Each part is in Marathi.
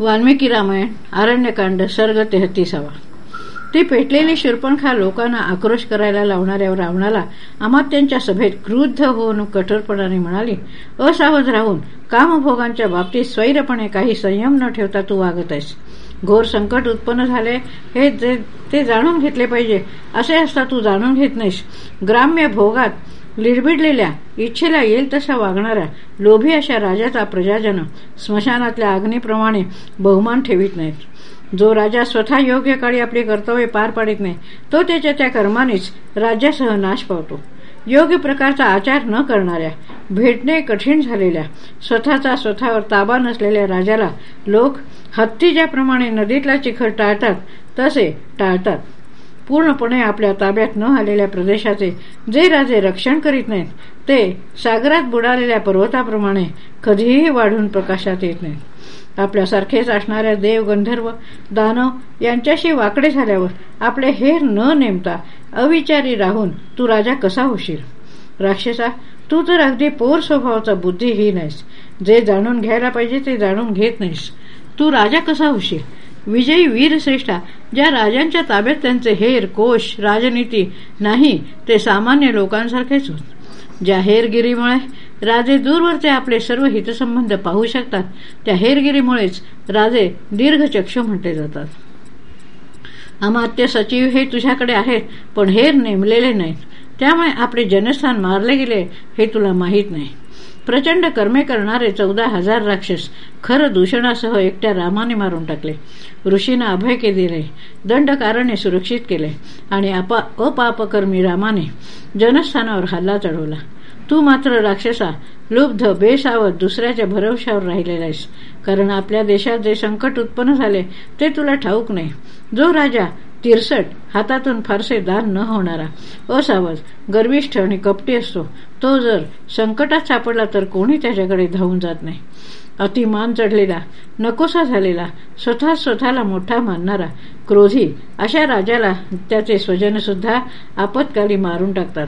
वाल्मिकी रामायण आरण्यकांड सर्ग तेहतीसावा. ती पेटलेली शिरपणखा लोकांना आक्रोश करायला लावणाऱ्या रावणाला अमात्यांच्या सभेत क्रुद्ध होऊन कठोरपणाने म्हणाली असावध राहून कामभोगांच्या बाबतीत स्वैरपणे काही संयम न ठेवता तू वागत आहेस. घोर संकट उत्पन्न झाले हे ते जाणून घेतले पाहिजे. असे असता तू जाणून घेत नाहीस. ग्राम्य भोगात लिडबिडलेल्या इच्छेला येईल तसा वागणाऱ्या लोभी अशा राजाचा प्रजाजन स्मशानातल्या अग्नीप्रमाणे बहुमान ठेवित नाहीत. जो राजा स्वतः योग्य काळी आपली कर्तव्य पार पाडित नाही तो त्याच्या त्या कर्मानेच राज्यासह नाश पावतो. योग्य प्रकारचा आचार न करणाऱ्या भेटणे कठीण झालेल्या स्वतःचा स्वतःवर ताबा नसलेल्या राजाला लोक हत्ती ज्याप्रमाणे नदीतला चिखल टाळतात तसे टाळतात. पूर्णपणे आपल्या ताब्यात न आलेल्या प्रदेशाचे जे राजे रक्षण करीत नाहीत ते सागरात बुडालेल्या पर्वताप्रमाणे कधीही वाढून प्रकाशात येत नाहीत. आपल्यासारखेच असणाऱ्या देव गंधर्व दानव यांच्याशी वाकडे झाल्यावर आपले हेर न नेमता अविचारी राहून तू राजा कसा होशील? राक्षसा तू तर अगदी पोर स्वभावाचा बुद्धिहीन आहेस. जे जाणून घ्यायला पाहिजे ते जाणून घेत नाहीस. तू राजा कसा होशील? विजयी वीरश्रेष्ठा ज्या राजांच्या ताब्यात त्यांचे हेर कोश राजनीती नाही ते सामान्य लोकांसारखेच होत. ज्या हेरगिरीमुळे राजे दूरवरचे आपले सर्व हितसंबंध पाहू शकतात त्या हेरगिरीमुळेच राजे दीर्घचक्षु म्हटले जातात. अमात्य सचिव हे तुझ्याकडे आहेत पण हेर नेमलेले नाहीत. त्यामुळे आपले जनस्थान मारले गेले हे तुला माहीत नाही. प्रचंड कर्मे करणारे चौदा हजार राक्षस खर दूषणासह एकट्या रामाने मारून टाकले. ऋषीनं अभय के दिले दंडकारणे सुरक्षित केले आणि अपापकर्मी रामाने जनस्थानावर हल्ला चढवला. तू मात्र राक्षसा लुब्ध बेसावत दुसऱ्याच्या भरवशावर राहिलेला आहेस. कारण आपल्या देशात जे संकट उत्पन्न झाले ते तुला ठाऊक नाही. जो राजा तिरसट हातातून फारसे दान न होणारा. असावज गर्विष्ठ आणि कपटी असतो तो जर संकटात सापडला तर कोणी त्याच्याकडे धावून जात नाही. अतिमान चढलेला नकोसा झालेला स्वतः स्वतःला मोठा मानणारा क्रोधी अशा राजाला त्याचे स्वजन सुद्धा आपत्काली मारून टाकतात.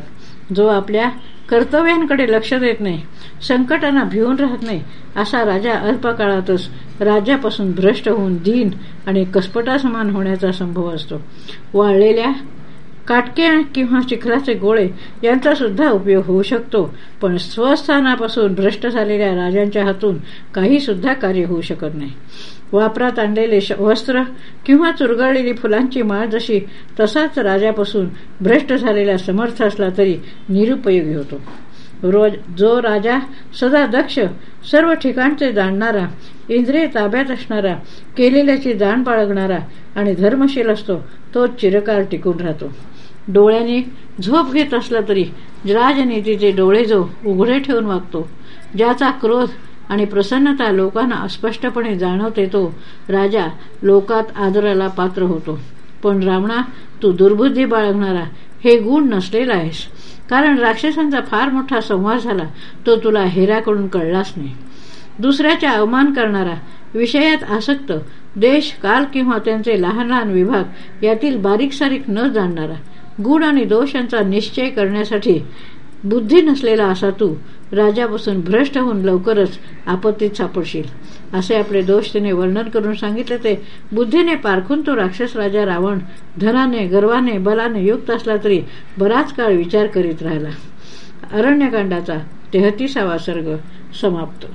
जो आपल्या कर्तव्यांकडे लक्ष देत नाही संकटांना भिवून राहत नाही असा राजा अल्पकाळातच राज्यापासून भ्रष्ट होऊन दीन आणि कसपटासमान होण्याचा संभव असतो. वाळलेल्या काटके किंवा चिखलाचे गोळे यांचा सुद्धा उपयोग होऊ शकतो. पण स्वस्थानापासून भ्रष्ट झालेल्या राजांच्या हातून काही सुद्धा कार्य होऊ शकत नाही. वापरात आणलेले वस्त्र किंवा चुरगळलेली फुलांची माळ जशी तसाच राजापासून भ्रष्ट झालेला समर्थ असला तरी निरुपयोगी होतो. रोज जो राजा सदा दक्ष सर्व ठिकाणचे जाणणारा इंद्रिय ताब्यात असणारा केलेल्याची जाण बाळगणारा आणि धर्मशील असतो तो चिरकाल टिकून राहतो. डोळ्याने झोप घेत असला तरी राजनीतीचे डोळे जो उघडे ठेवून वागतो ज्याचा क्रोध आणि प्रसन्नता लोकांना अस्पष्टपणे जाणवते तो राजा लोकात आदराला पात्र होतो. पण रावणा तू दुर्बुद्धी बाळगणारा हे गुण नसलेला आहेस. कारण राक्षसांचा फार मोठा संवाद झाला तो तुला हेराकडून कळलाच नाही. दुसऱ्याचा अवमान करणारा विषयात आसक्त देश काल किंवा त्यांचे लहान लहान विभाग यातील बारीक सारीक न जाणणारा गुण आणि दोष यांचा निश्चय करण्यासाठी बुद्धी नसलेला असा तू राजापासून भ्रष्ट होऊन लवकरच आपत्तीत सापडशील. असे आपले दोष तिने वर्णन करून सांगितले ते. बुद्धीने पारखून तो राक्षस राजा रावण धनाने गर्वाने बलाने युक्त असला तरी बराच काळ विचार करीत राहिला. अरण्यकांडाचा तेहतीसावा सर्ग समाप्त.